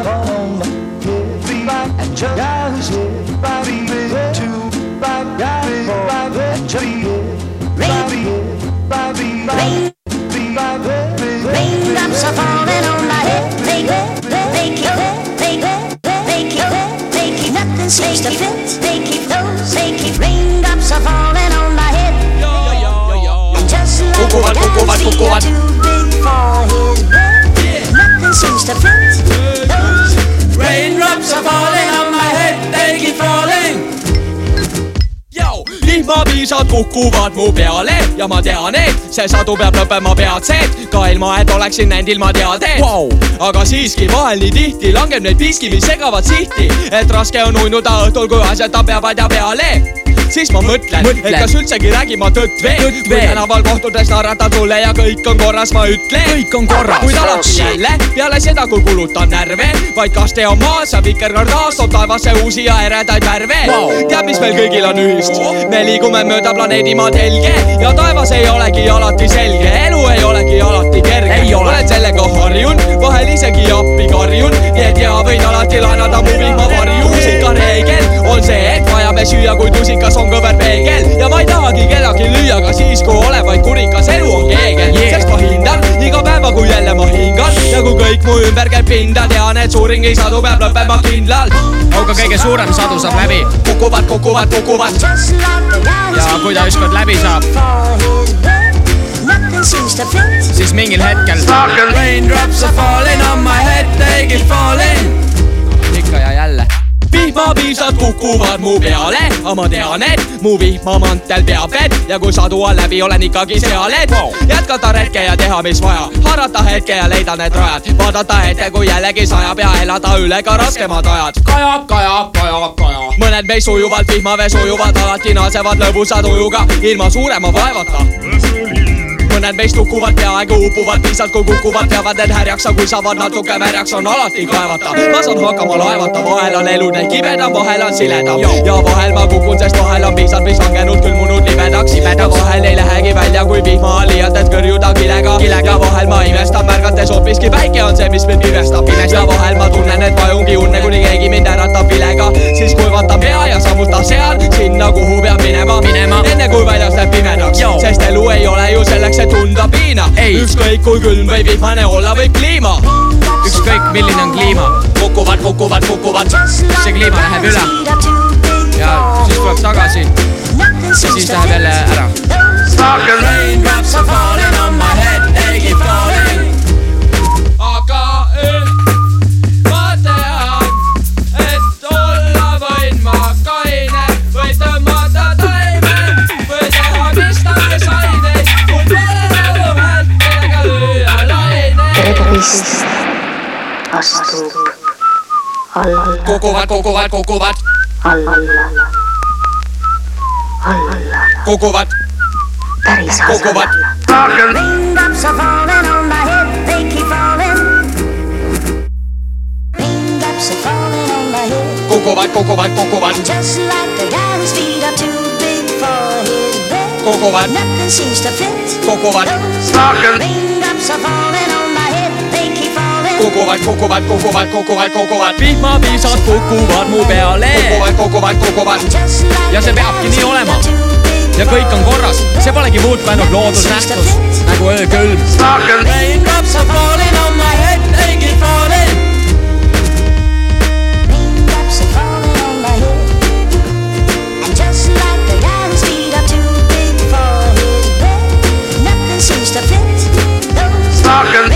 Cocoa, cocoa, cocoa, cocoa, cocoa, cocoa, cocoa, cocoa, cocoa, cocoa, cocoa, cocoa, cocoa, cocoa, cocoa, cocoa, cocoa, vihmapiisad kukuvad mu peale ja ma tean, et see sadu peab lõppema peatselt, ka ilma, et oleksin näinud ilma teadet. Wow.. aga siiski vahel nii tihti langeb neid piski, mis segavad sihti, et raske on uinuda õhtul, kui asjad ta peavad ja peale siis ma mõtlen, Mõtlen. et kas üldsegi räägin ma tõtt veel, kui tänaval kohtudes naeratan sulle ja kõik on korras, ma ütlen. Kõik on korras. kuid alati jälle peale seda, kui kulutan närve, vaid kaste on maas ja vikerkaar taas toob taevasse uusi ja eredaid värve Vau. tead, mis meil kõigil on ühist? me liigume mööda planeedi maad helge ja taevas ei olegi alati selge, elu ei olegi alati kerge. Ei ole. olen sellega harjunud, vahel isegi appi karjun, kui kõik mu ümber käib pinda, tean, et suuringi sadu peab lõppema kindlalt. aga kõige suurem sadu saab läbi. Kukuvad, kukuvad, kukuvad. Ja kui ta ükskord läbi saab, siis mingil hetkel Raindrops are falling on my head, they keep falling. Ikka ja jälle vihmapiisad kukuvad mu peale, aga ma tean, et mu vihmamantel peab vett. Ja kui sadu on läbi, olen ikkagi seal, et jätkata retke ja teha, mis vaja, haarata hetke ja leida need rajad, vaadata ette, kui jällegi sajab ja elada üle ka raskemad ajad. kaja, kaja, kaja, kaja. Mõned meist ujuvalt vihmavees ujuvad, alati naasevad lõbusa tujuga ilma suurema vaevata mõned meist hukuvad peaaegu upuvad pisad, kui kukuvad, peavad need härjaks, aga kui saavad natuke märjaks, on alati kaevata. ma saan hakkama laevata, vahel on elu neil kibedam, vahel on siledam ja vahel ma kukun, sest vahel on piisad, mis langenud külmunud libedaks. ja vahel ei lähegi välja, kui vihma on liialt, et kõrjuda kilega. ja vahel ma imestan, märgates hoopiski päike on see, mis mind pimestab. ja vahel ma tunnen, et vajungi unne, kuni keegi mind äratab vilega. siis kuivatan pea ja sammutan seal sinna, kuhu peab minema, Minema. enne kui väljas läheb pimedaks sest elu ei ole ju selleks, et tunda piina. Ei. ükskõik kui külm või vihmane olla võib kliima. ükskõik milline on kliima kukuvad, kukuvad, kukuvad. see kliima läheb üle ja siis tuleb tagasi ja siis läheb jälle ära Raindrops are falling laineid. tervist astub alla, kukuvad, kukuvad, kukuvad, alla, alla, kukuvad, päris alla. Raindrops are falling on my head, they keep falling. Raindrops are falling on my head, kukuvad, kukuvad, just like the guy whose feet are too big for his bed. kukuvad, Nothing seems to fit. kukuvad, Raindrops are falling on kukuvad, kukuvad, kukuvad, kukuvad, kukuvad, vihmapiisad kukuvad mu peale. kukuvad, kukuvad, kukuvad. ja see peabki nii olema. ja kõik on korras, see polegi muud kui ainult loodusnähtus nagu öökülm. Rain drops are falling on my head, naked falling. Talking.